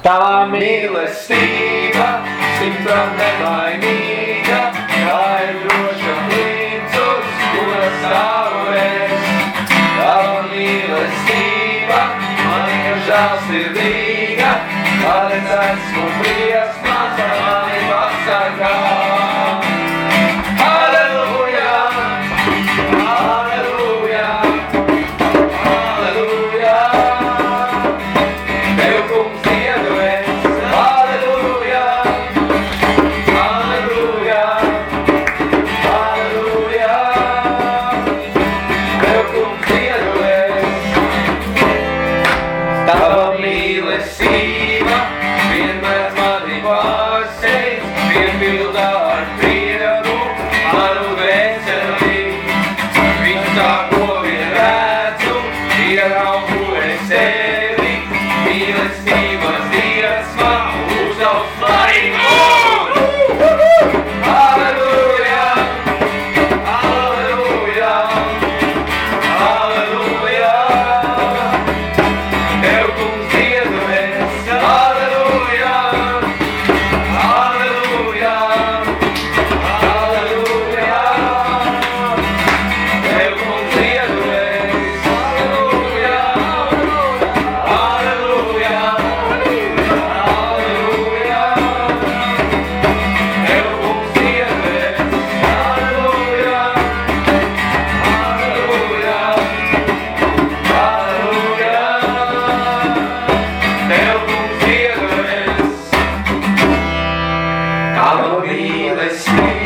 Tava mīlestība, simtram nevainīga, tā ir droša līdzos, kura savēs. Tava mīlestība, man ir žēlsirdīga, kādēļ esmu priesti. da esquina.